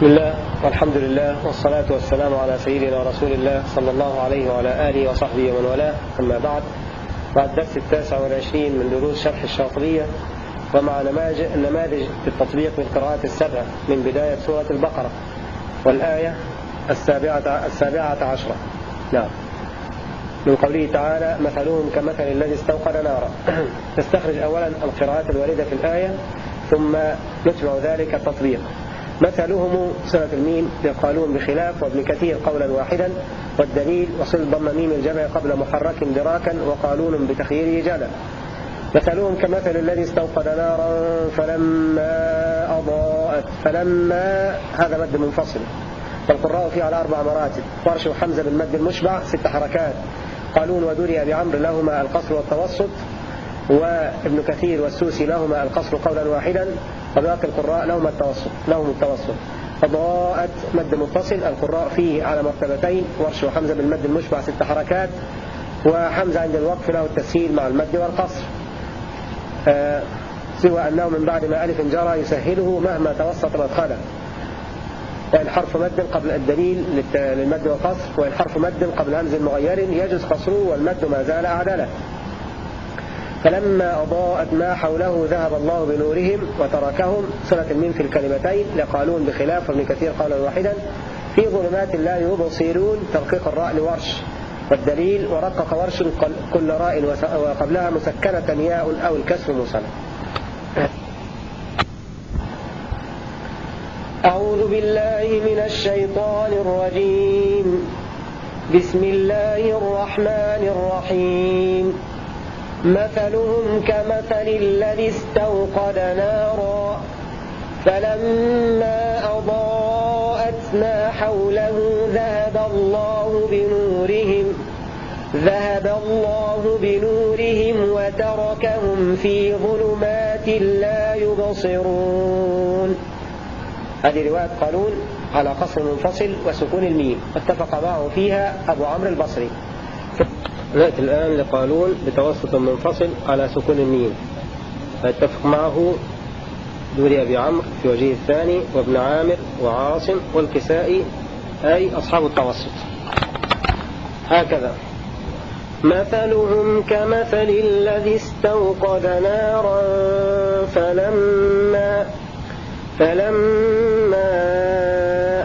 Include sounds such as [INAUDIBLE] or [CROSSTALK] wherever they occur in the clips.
بسم الله والحمد لله والصلاة والسلام على سيدنا رسول الله صلى الله عليه وعلى آله وصحبه ومن والاه. أما بعد بعد الدرس التاسع والعشرين من دروس شرح الشاطبية ومع نماذج نماذج التطبيق بالقراءات السبع من بداية سورة البقرة والآية السابعة, السابعة عشرة. نعم. من قوله تعالى مثلهم كمثل الذي استوقد نارا. [CLEARS THROAT] تستخرج أولا القراءات الواردة في الآية ثم نتبع ذلك التطبيق. مثلهم سنة الميم يقالون بخلاف وابن كثير قولا واحدا والدليل وصل ضم ميم الجمع قبل محرك دراكا وقالون بتخييره جلا مثلهم كمثل الذي استوقد نارا فلما أضاءت فلما هذا مد منفصل. والقراء فيه على أربع مراتب. فرش وحمزة بالمد المشبع ست حركات. قالون ودوري أبي عمرو لهما القصر والتوسط. وابن كثير والسوسي لهما القصر قولا واحدا وباقي القراء لهم التوسط لهم التوسط. أضاءت مد متصل القراء فيه على مرتبتين ورش وحمزة بالمد المشبع ست حركات وحمزة عند الوقف له التسهيل مع المد والقصر. آه سوى أنه من بعد ما ألف جرى يسهله مهما توسط مدخله وإن حرف مد قبل الدليل للمد والقصر وإن حرف مد قبل همز مغير يجوز قصره والمد ما زال أعدله فلما أضاءت ما حوله ذهب الله بنورهم وتركهم. صلة الميم في الكلمتين لقالون بخلاف ابن كثير قولا واحدا. في ظلمات لا يبصرون ترقيق الراء لورش والدليل ورقق ورش كل راء وقبلها مسكنة ياء أو الكسر مسنى أعوذ بالله من الشيطان الرجيم. بسم الله الرحمن الرحيم. مثلهم كمثل الذي استوقد نارا فلما أضاءت ما حوله ذهب الله بنورهم ذهب الله بنورهم وتركهم في ظلمات لا يبصرون. هذه رواية قانون على قصر منفصل وسكون الميم اتفق معه فيها أبو عمرو البصري. نأتي الآن لقالون بتوسط منفصل على سكون الميم فيتفق معه دوري أبي عمرو في وجهه الثاني وابن عامر وعاصم والكسائي أي أصحاب التوسط. هكذا. مثلهم كمثل الذي استوقد نارا فلما فلما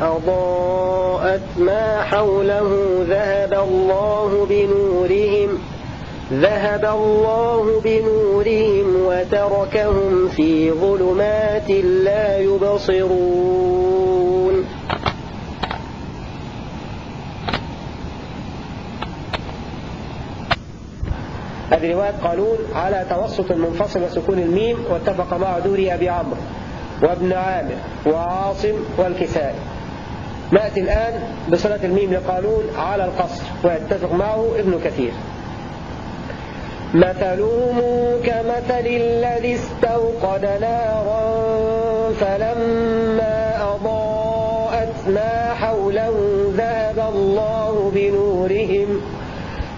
أضاءت ما حوله ذهب الله بنورهم ذهب الله بنورهم وتركهم في ظلمات لا يبصرون. هذه رواية قالون على توسط المنفصل وسكون الميم واتفق مع دوري أبي عمرو وابن عامر وعاصم والكسائي. نأتي الآن بصلة الميم لقانون على القصر ويتفق معه ابن كثير. مثلهم كمثل الذي استوقد نارا فلما أضاءت ما حوله ذهب الله بنورهم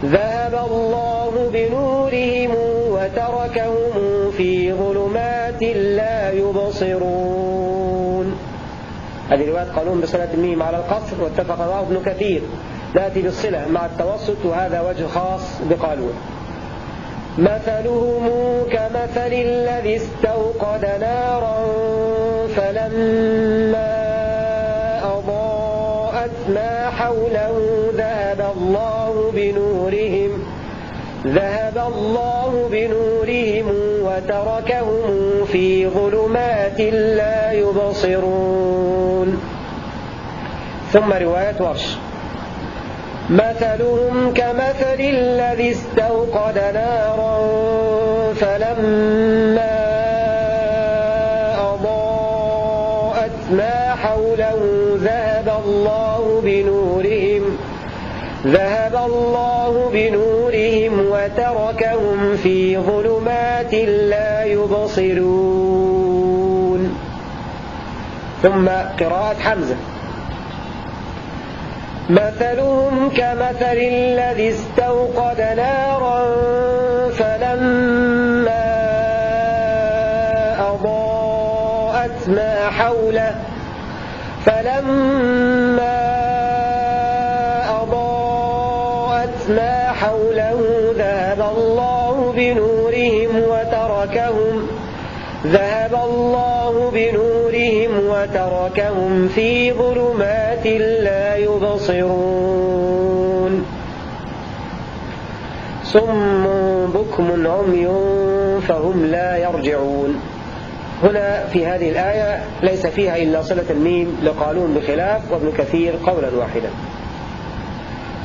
ذهب الله بنورهم وتركهم في ظلمات لا يبصرون. هذه رواية قانون بصلة الميم على القصر واتفق معه ابن كثير. نأتي بالصلة مع التوسط وهذا وجه خاص بقانون مثلهم كمثل الذي استوقد نارا فلما أضاءت ما حوله ذهب الله بنورهم ذهب الله بنورهم وتركهم في ظلمات لا يبصرون. ثم رواية ورش مثلهم كمثل الذي استوقد نارا فلما أضاءت ما حوله ذهب الله بنورهم ذهب الله بنورهم وتركهم في ظلمات لا يبصرون. ثم قراءة حمزة. مثلهم كمثل الذي استوقد نارا فلما أضاءت ما حوله فلما أضاءت ما حوله ذهب الله بنورهم وتركهم ذهب الله بنورهم وتركهم في ظلمات لا يبصرون صم بكم عمي فهم لا يرجعون. هنا في هذه الآية ليس فيها إلا صلة الميم لقالون بخلاف وابن كثير قولا واحدا.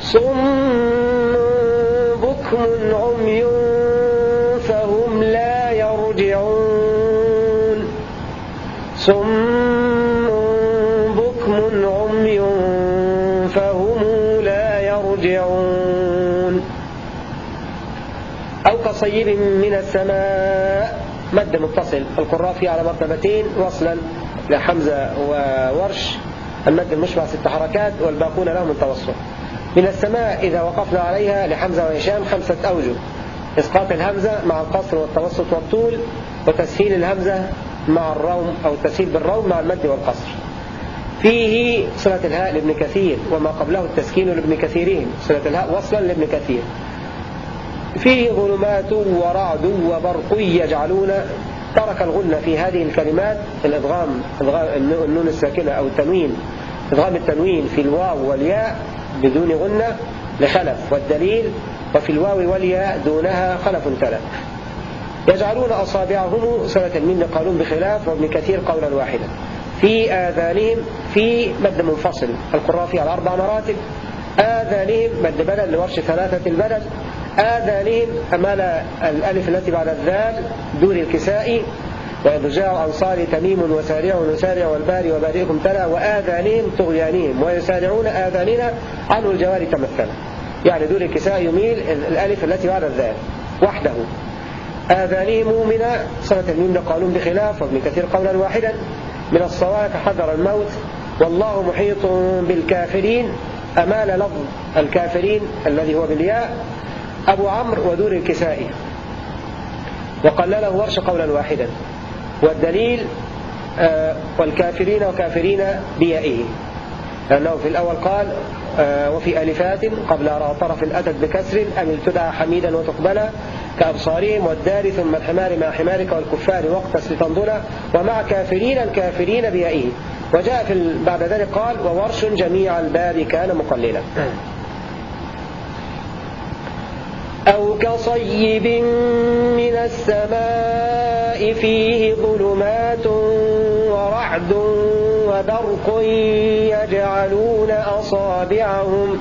صم بكم عمي فهم لا يرجعون. صم كصيب من السماء. مد متصل. القراء فيه على مرتبتين وصلا لحمزة وورش. المد المشبع ست حركات والباقون لهم التوسط من السماء إذا وقفنا عليها لحمزة وهشام خمسة أوجه. إسقاط الهمزة مع القصر والتوسط والطول وتسهيل الهمزة مع الروم أو التسهيل بالروم مع المد والقصر. فيه صلة الهاء لابن كثير وما قبله التسكين لابن كثيرين. صلة الهاء وصلا لابن كثير. فيه ظلمات ورعد وبرق يجعلون ترك الغنة في هذه الكلمات الإدغام النون الساكنة أو التنوين إدغام التنوين في الواو والياء بدون غنة لخلف والدليل وفي الواو والياء دونها خلف تلف يجعلون أصابعهم سنة من قالون بخلاف وابن كثير قولا واحدا. في آذانهم في مد منفصل القراء فيه على أربع مراتب آذانهم مد بدل لورش ثلاثة البدل آذانهم أمال الألف التي بعد الذال دون الكساء وإضجاع أنصار تميم وسارع وسارع والباري وبارئكم تلا وآذانهم طغيانهم ويسارعون آذاننا عنه الجواري تمثل يعني دون الكساء يميل الألف التي بعد الذال وحده. آذانهم من صلة الميم قالون بخلاف وابن كثير قولا واحدا. من الصواعق حذر الموت والله محيط بالكافرين. أمال لفظ الكافرين الذي هو بالياء أبو عمرو ودور الكسائي وقلله ورش قولا واحدا. والدليل آه والكافرين وكافرين بيائه. لأنه في الأول قال آه وفي ألفات قبل أرى طرف أتت بكسر أم تدعى حميدا وتقبلا كأبصارهم والدار ثم الحمار مع حمارك والكفار وقت لتنضلا ومع كافرين الكافرين بيائه. وجاء في بعد ذلك قال وورش جميع الباب كان مقللا. أو كصيب من السماء فيه ظلمات ورعد وبرق يجعلون أصابعهم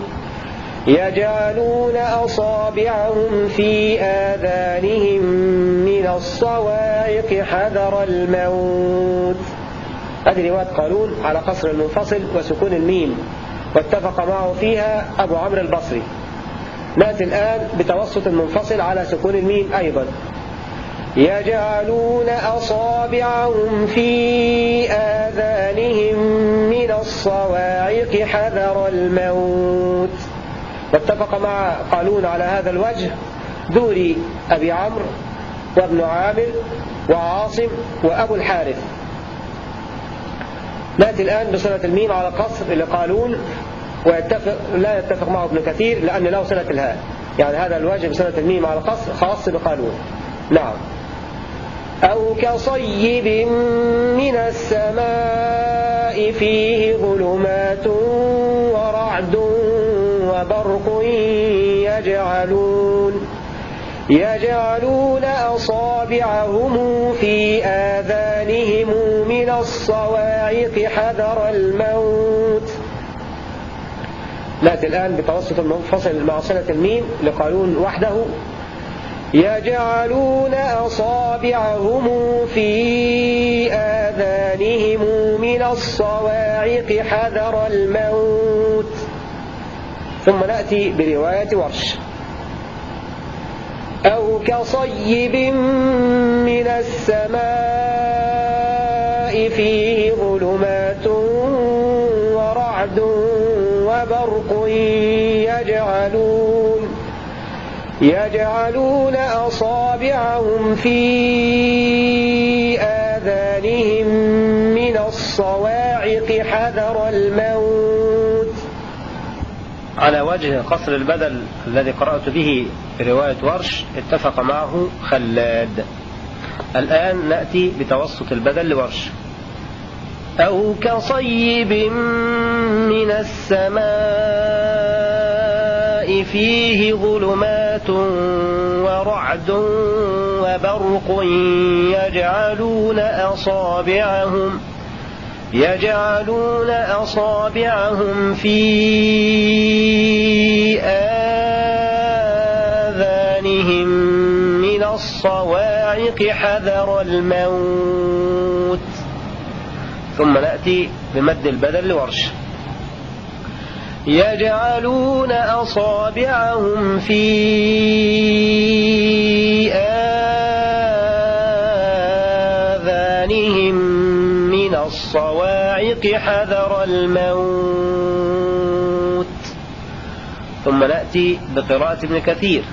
يجعلون أصابعهم في آذانهم من الصواعق حذر الموت. هذه رواية قالون على قصر المنفصل وسكون الميم واتفق معه فيها أبو عمرو البصري. نأتي الآن بتوسط المنفصل على سكون الميم أيضا. يجعلون أصابعهم في آذانهم من الصواعق حذر الموت. واتفق مع قالون على هذا الوجه دوري أبي عمرو وابن عامر وعاصم وأبو الحارث. نأتي الآن بصلة الميم على قصر قالون ويتفق لا يتفق معه ابن كثير لأن له صلة الهاء. يعني هذا الواجب بصلة الميم على القصر خاص بقالون نعم. أو كصيب من السماء فيه ظلمات ورعد وبرق يجعلون يجعلون أصابعهم في آذانهم من الصواعق حذر الموت. الآن بتوسط المنفصل مع صلة الميم لقالون وحده. يجعلون أصابعهم في آذانهم من الصواعق حذر الموت. ثم نأتي برواية ورش. أو كصيب من السماء فيه ظلمات ورعد وبرق يجعلون يجعلون أصابعهم في آذانهم من الصواعق الصواعق حذر الموت. على وجه قصر البدل الذي قرأت به في رواية ورش اتفق معه خلاد. الآن نأتي بتوسط البدل لورش. أو كصيب من السماء فيه ظلمات ورعد وبرق يجعلون أصابعهم يجعلون أصابعهم في آذانهم من الصواعق حذر الموت. ثم نأتي بمد البدل لورش. يجعلون أصابعهم في آذانهم من الصواعق حذر الموت. ثم نأتي بقراءة ابن كثير.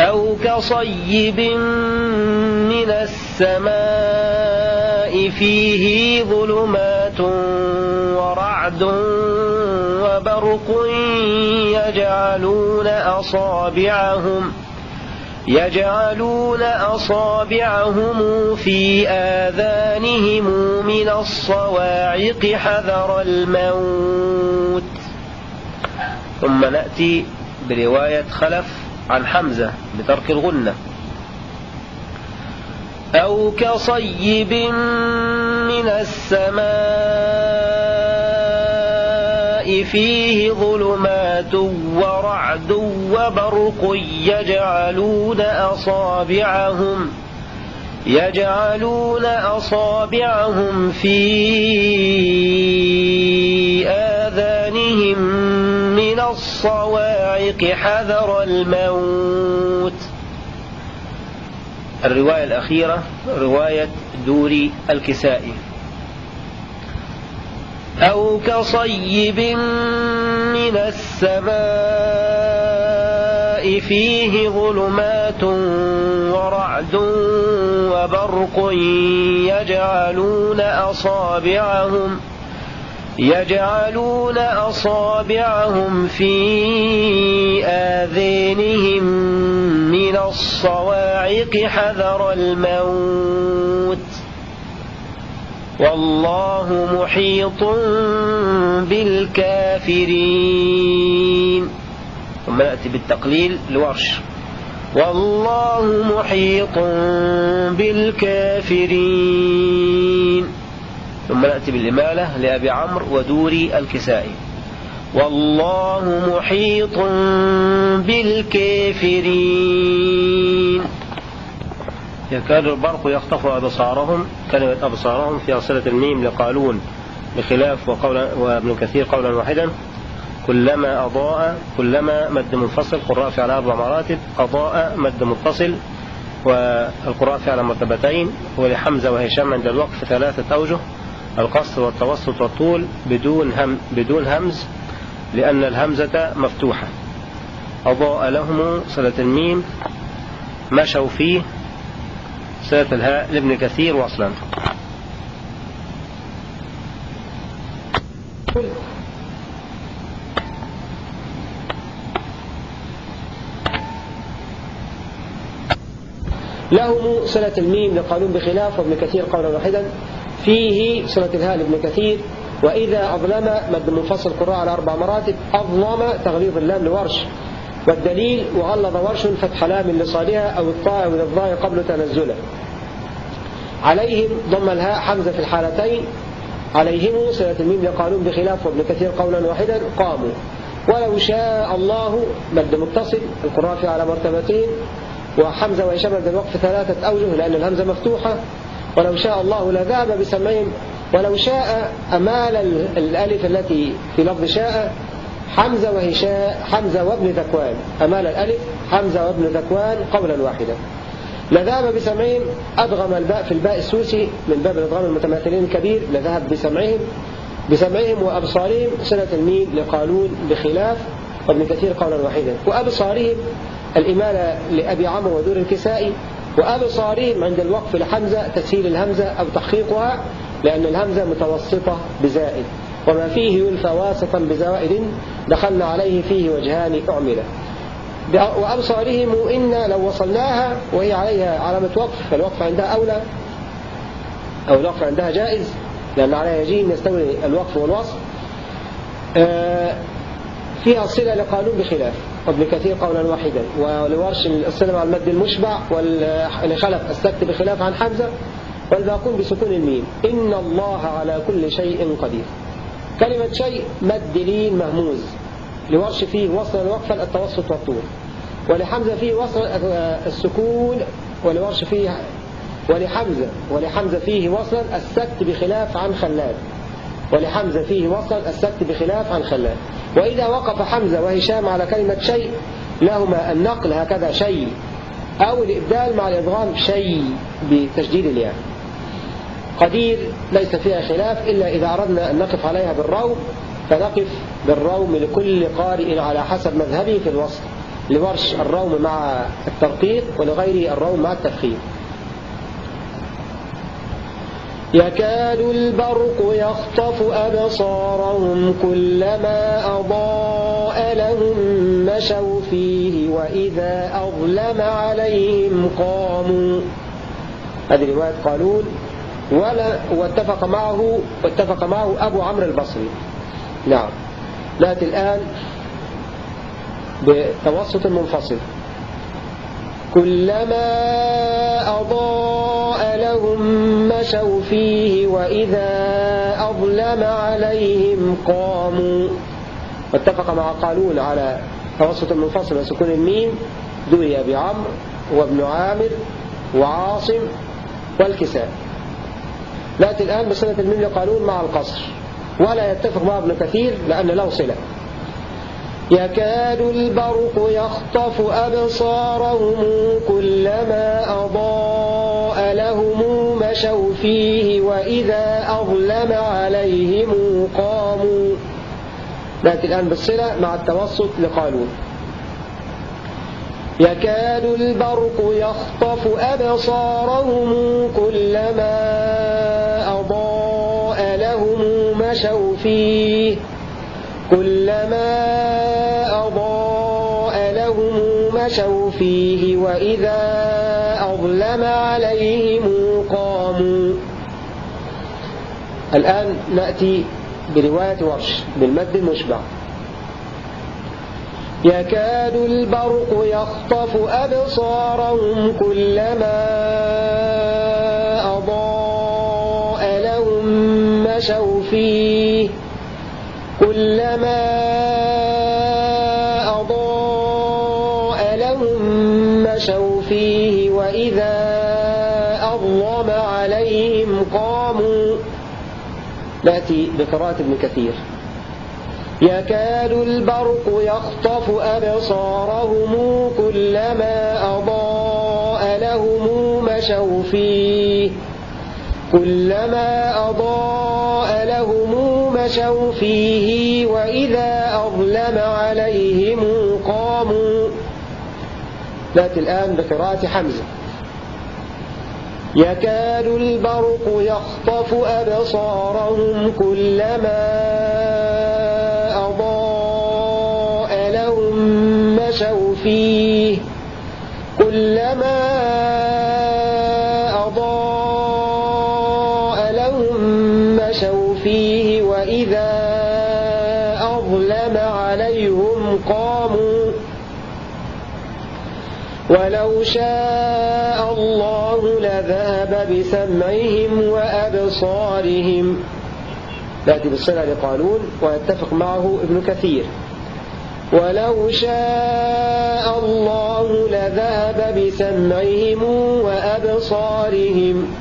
أو كصيب من السماء فيه ظلمات ورعد وبرق يجعلون أصابعهم يجعلون أصابعهم في آذانهم من الصواعق حذر الموت. ثم نأتي برواية خلف عن حمزة بترك الغنة. أو كصيب من السماء فيه ظلمات ورعد وبرق يجعلون أصابعهم يجعلون أصابعهم في آذانهم من الصواعق حذر الموت. الرواية الأخيرة رواية دوري الكسائي. أو كصيب من السماء فيه ظلمات ورعد وبرق يجعلون أصابعهم يجعلون أصابعهم في آذانهم من الصواعق حذر الموت والله محيط بالكافرين. ثم نأتي بالتقليل لورش. والله محيط بالكافرين. ثم نأتي بالإمالة لأبي عمرو ودوري الكسائي. والله محيط بالكافرين. يكاد البرق يخطف أبصارهم كلمة أبصارهم في صلة الميم لقالون بخلاف وقول وابن كثير قولا واحدا كلما أضاء كلما مد منفصل قراء على أربع مراتب أضاء مد متصل والقراء على مرتبتين ولحمزة وهشام عند الوقف ثلاثة أوجه القصر والتوسط والطول بدون هم بدون همز لأن الهمزة مفتوحة. أضاء لهم صلة الميم مشوا فيه صلة الهاء لابن كثير وصلا لهم صلة الميم لقانون بخلاف وابن كثير قولا واحدا. فيه صلة الهاء لابن كثير وإذا أظلم مد منفصل قراء على أربع مراتب أظلم تغليظ اللام لورش. والدليل وغلظ ورش فتح لام لصالها أو الطاء من الضاء قبل تنزله. عليهم ضم الهاء حمزة في الحالتين. عليهم صلة الميم لقانون بخلاف وابن كثير قولا واحدا قاموا. ولو شاء الله مد متصل القراء على مرتبتين. وحمزة وهشام عند الوقف ثلاثة أوجه لأن الهمزة مفتوحة. ولو شاء الله لذهب بسمعهم ولو شاء أمال الألف التي في لفظ شاء حمزة وهشاء حمزة وابن ذكوان. أمال الألف حمزة وابن ذكوان قولا واحدا. لذهب بسمعهم أدغم الباء في الباء السوسي من باب الإدغام المتماثلين الكبير. لذهب بسمعهم بسمعهم وأبصارهم سنة الميم لقالون بخلاف وابن كثير قولا واحدا. وأبصارهم الإمالة لأبي عمرو ودور الكسائي وأبصارهم عند الوقف لحمزة تسهيل الهمزة أو تحقيقها لأن الهمزة متوسطة بزائد. وما فيه يلفى واسطا بزوائد دخلنا عليه فيه وجهان أعملة. وأبصارهم إن لو وصلناها وهي عليها علامة وقف فالوقف عندها أولى. أو الوقف عندها جائز لأن عليها يجين يستوي الوقف والوصف. آه، فيها صلة لقانون بخلاف وابن كثير قولا واحدا. ولورش الصلة مع المد المشبع ولخلف السكت بخلاف عن حمزة والباقون بسكون الميم. إن الله على كل شيء قدير. كلمة شيء مد لين مهموز. لورش فيه وصل وقفا التوسط والطول. ولحمزة فيه وصل السكون ولورش فيه ولحمزة ولحمزة فيه وصل السكت بخلاف عن خلاد. ولحمزة فيه وصل السكت بخلاف عن خلاد. وإذا وقف حمزة وهشام على كلمة شيء لهما النقل هكذا شيء أو الإبدال مع الإضغام شيء بتشديد الياء. قدير ليس فيها خلاف إلا إذا أردنا أن نقف عليها بالروم فنقف بالروم لكل قارئ على حسب مذهبه في الوسط لورش الروم مع الترقيق ولغيره الروم مع التفخيم يكاد البرق يخطف أبصارهم كلما أضاء لهم مشوا فيه وإذا أظلم عليهم قاموا. هذه رواية قالون. ولا واتفق معه واتفق معه أبو عمرو البصري. نعم. نأتي الآن بتوسط منفصل. كلما أضاء لهم مشوا فيه وإذا أظلم عليهم قاموا. واتفق مع قالون على توسط المنفصل وسكون الميم. دوي أبي عمرو وابن عامر وعاصم والكساء. نأتي الآن بصلة الميم لقالون مع القصر ولا يتفق مع ابن كثير لأن له صلة. يكاد البرق يخطف أبصارهم كلما أضاء لهم مشوا فيه وإذا أظلم عليهم قاموا. نأتي الآن بالصلة مع التوسط لقالون يكاد البرق يخطف أبصارهم كلما مشوا فيه. كلما أضاء لهم مشوا فيه وإذا أظلم عليهم قاموا. الآن نأتي برواية ورش بالمد المشبع. يكاد البرق يخطف أبصارهم كلما مشوا فيه كلما أضاء لهم مشوا فيه وإذا أظلم عليهم قاموا. نأتي بقراءة ابن كثير. يكاد البرق يخطف أبصارهم كلما أضاء لهم مشوا فيه. كلما أضاء لهم مشوا فيه وإذا أظلم عليهم قاموا. نأتي الآن بقراءة حمزة. يكاد البرق يخطف أبصارهم كلما أضاء لهم مشوا فيه. كلما شاء الله لذهب بسمعهم وأبصارهم. نأتي بالصلة لقانون ويتفق معه ابن كثير. ولو شاء الله لذهب بسمعهم وأبصارهم.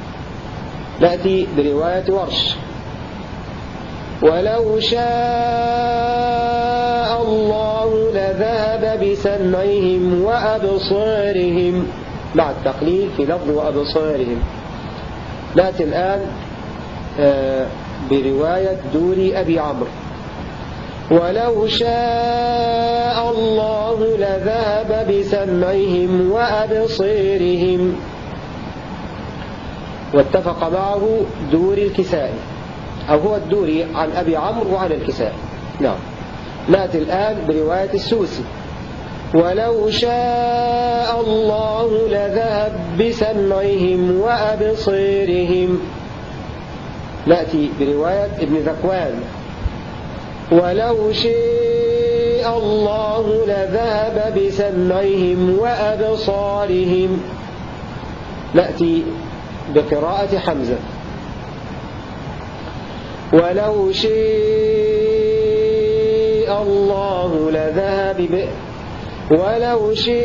نأتي برواية ورش. ولو شاء لذهب بسمعهم وأبصارهم. مع التقليل في لفظ وأبصارهم. نأتي الآن آه، برواية دوري أبي عمرو. ولو شاء الله لذهب بسمعهم وأبصيرهم واتفق معه دور الكسائي. أو هو الدوري عن أبي عمرو وعن الكسائي. نعم. نأتي الآن برواية السوسي. ولو شاء الله لذهب بسمعهم وأبصيرهم نأتي برواية ابن ذكوان. ولو شاء الله لذهب بسمعهم وأبصارهم. نأتي بقراءة حمزة. ولو شاء الله لذهب ب... ولو شاء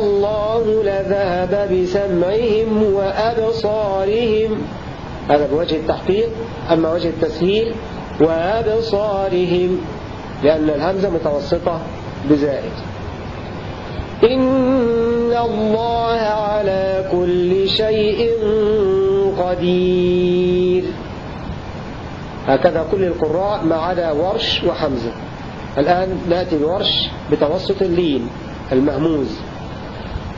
الله لذهب بسمعهم وأبصارهم. هذا بوجه التحقيق أما وجه التسهيل وأبصارهم لأن الهمزة متوسطة بزائد. إن الله على كل شيء قدير. هكذا كل القراء ما عدا ورش وحمزة. الآن نأتي بورش بتوسط اللين المهموز.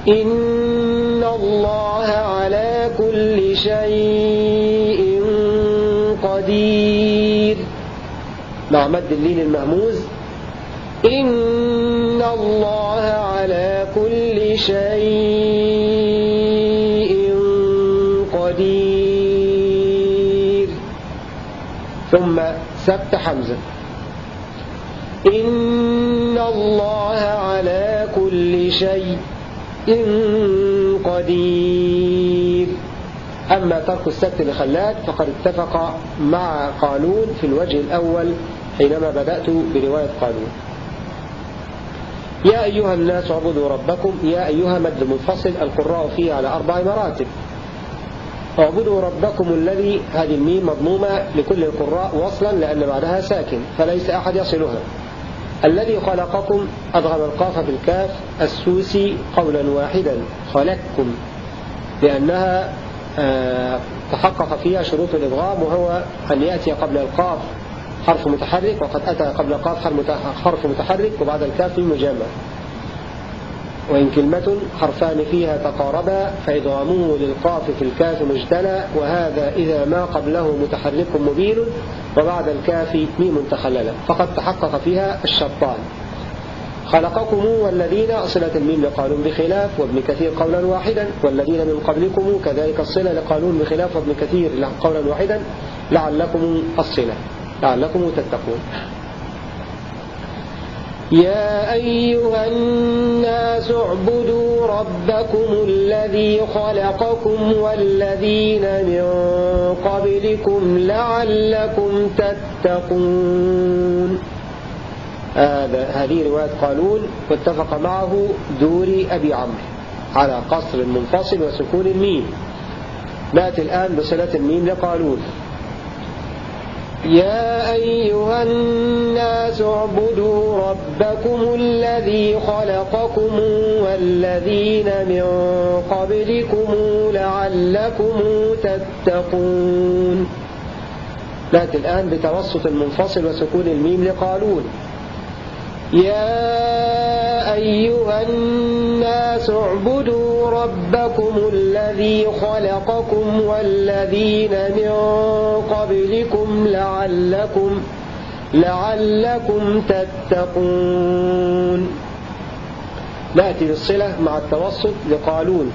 إن الله على كل شيء قدير. مع مد اللين المهموز. إن الله على كل شيء قدير. ثم سبت حمزة. إن الله على كل شيء قدير. أما ترك السبت لخلاد فقد اتفق مع قانون في الوجه الأول حينما بدأت برواية قانون. يا أيها الناس اعبدوا ربكم يا أيها مد منفصل القراء فيه على أربع مراتب. اعبدوا ربكم الذي هذه الميم مضمومة لكل القراء وصلا لأن بعدها ساكن فليس أحد يصلها. الذي خلقكم أضغم القاف بالكاف السوسي قولا واحدا خلقكم. لأنها آه، تحقق فيها شروط الإضغام وهو أن يأتي قبل القاف حرف متحرك وقد أتى قبل القاف حرف متحرك وبعد الكاف مجمع وإن كلمة حرفان فيها تقاربا فإضغامه للقاف في الكاف مجتلى وهذا إذا ما قبله متحرك مبين وبعد الكاف ميم تخللا فقد تحقق فيها الشرطان. خلقكم والذين أصلة الميم لقانون بخلاف وابن كثير قولا واحدا والذين من قبلكم كذلك الصلة لقانون بخلاف وابن كثير قولا واحدا لعلكم الصلة لعلكم تتقون. يا أيها الناس اعبدوا ربكم الذي خلقكم والذين من قبلكم لعلكم تتقون. هذا هذه رواية قانون واتفق معه دوري أبي عمرو على قصر منفصل وسكون الميم. نأتي الآن بصلة الميم لقانون يا أيها الناس اعبدوا ربكم الذي خلقكم والذين من قبلكم لعلكم تتقون. نأتي الآن بتوسط المنفصل وسكون الميم لقالون. يا أيها الناس اعبدوا ربكم الذي خلقكم والذين من قبلكم لعلكم لعلكم تتقون. نأتي بالصلة مع التوسط لقالون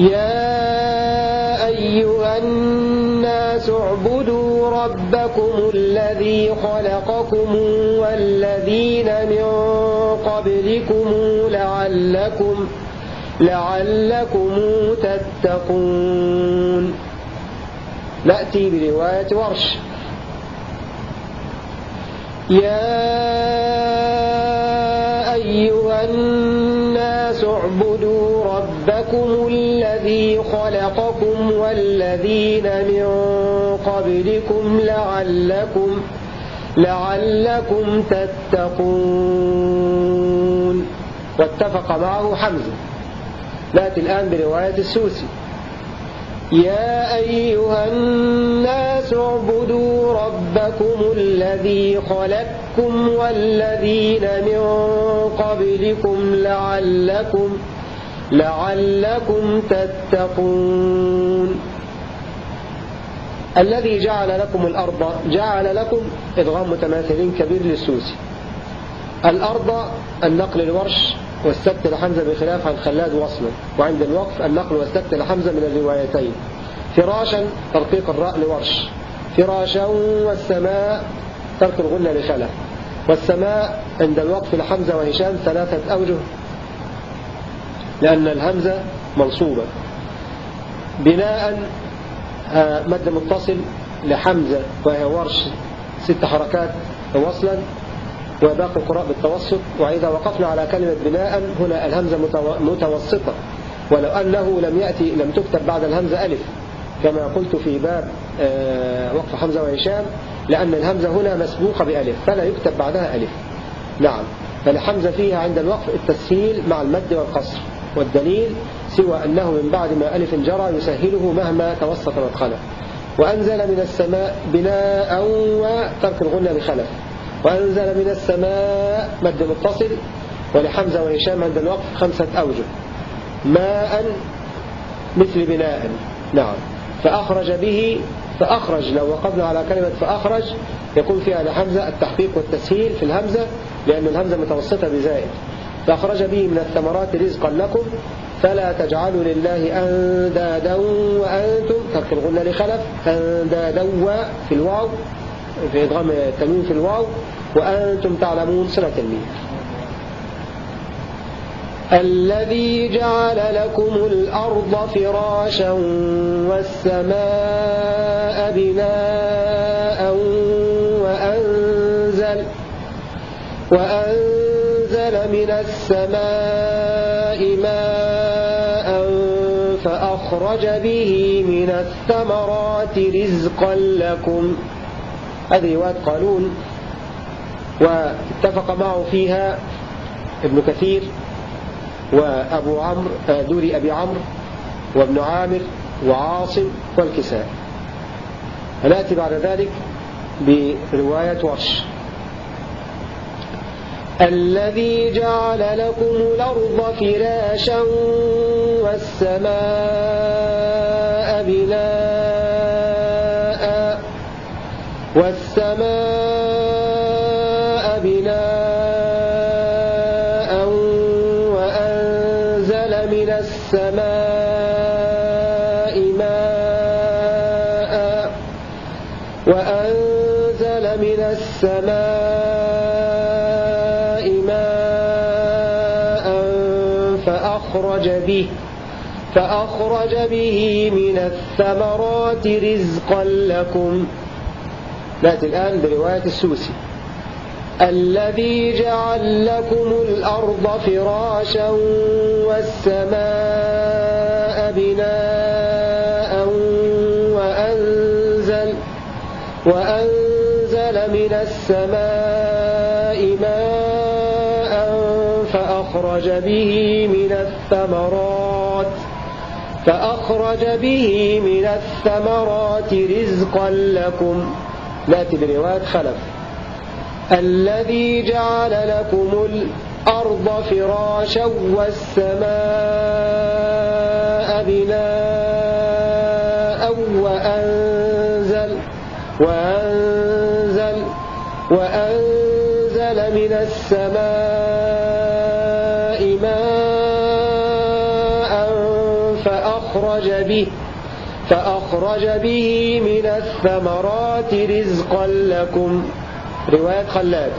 يا أيها الناس اعبدوا ربكم الذي خلقكم والذين من قبلكم لعلكم لعلكم تتقون. نأتي برواية ورش. يا أيها الناس اعبدوا ربكم الذي خلقكم والذين من قبلكم لعلكم لعلكم تتقون. واتفق معه حمزة. نأتي الآن برواية السوسي. يا أيها الناس اعبدوا ربكم الذي خلقكم والذين من قبلكم لعلكم لعلكم تتقون. الذي جعل لكم الأرض جعل لكم إدغام متماثلين كبير للسوسي الأرض النقل الورش والسكت لحمزة بخلاف عن خلاد وصلا وعند الوقف النقل والسكت لحمزة من الروايتين. فراشا ترقيق الراء لورش. فراشا والسماء ترك الغنة لخلف والسماء عند الوقف لحمزة وهشام ثلاثة أوجه لأن الهمزة منصوبة. بناء آه، مد متصل لحمزة وهي ورش ست حركات وصلا وباقي القراء بالتوسط. وإذا وقفنا على كلمة بناء هنا الهمزة متوسطة. ولو أنه لم يأتي لم تكتب بعد الهمزة ألف. كما قلت في باب آه، وقف حمزة وهشام لأن الهمزة هنا مسبوقة بألف فلا يكتب بعدها ألف. نعم. فالحمزة فيها عند الوقف التسهيل مع المد والقصر والدليل سوى أنه من بعد ما ألف جرى يسهله مهما توسط مدخله وأنزل من السماء بناء وترك الغنة بخلف. وأنزل من السماء مد متصل ولحمزة وهشام عند الوقف خمسة أوجه. ماء مثل بناء. نعم. فأخرج به فأخرج لو وقفنا على كلمة فأخرج يكون فيها لحمزة التحقيق والتسهيل في الهمزة لأن الهمزة متوسطة بزائد. فأخرج به من الثمرات رزقا لكم فلا تجعلوا لله أندادا وأنتم ترك الغنة لخلف أندادا في الواو في إدغام التنوين في الواو وأنتم تعلمون صلة الميم الذي جعل لكم الأرض فراشا والسماء بناء وأنزل وأنزل من السماء ماء فأخرج به من الثمرات رزقا لكم. هذه رواية قالون واتفق معه فيها ابن كثير. وأبو عمرو آه، دوري أبي عمرو وابن عامر وعاصم والكساء ونأتي بعد ذلك برواية ورش الذي جعل لكم الأرض فراشا والسماء بناء والسماء فأخرج به من الثمرات رزقا لكم. نأتي الآن برواية السوسي. الذي جعل لكم الأرض فراشا والسماء بناء وأنزل, وأنزل من السماء ماء فأخرج به من الثمرات فأخرج به من الثمرات رزقا لكم. نأتي برواية خلف. الذي جعل لكم الأرض فراشا والسماء بناء وأنزل وأنزل به فأخرج به من الثمرات رزقا لكم. رواية خلاد.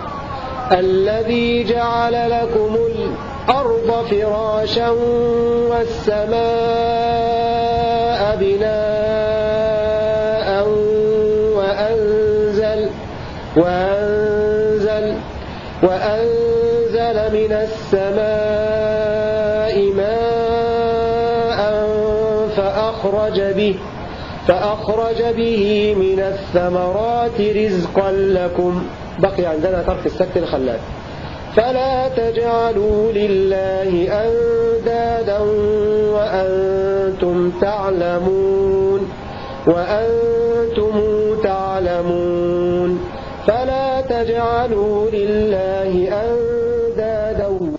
الذي جعل لكم الأرض فراشا والسماء بناء فأخرج به من الثمرات رزقا لكم. بقي عندنا ترك السكت الخلاد. فلا تجعلوا لله أندادا وأنتم تعلمون وأنتم تعلمون. فلا تجعلوا لله أندادا